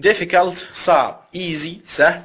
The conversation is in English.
difficult صعب easy سهل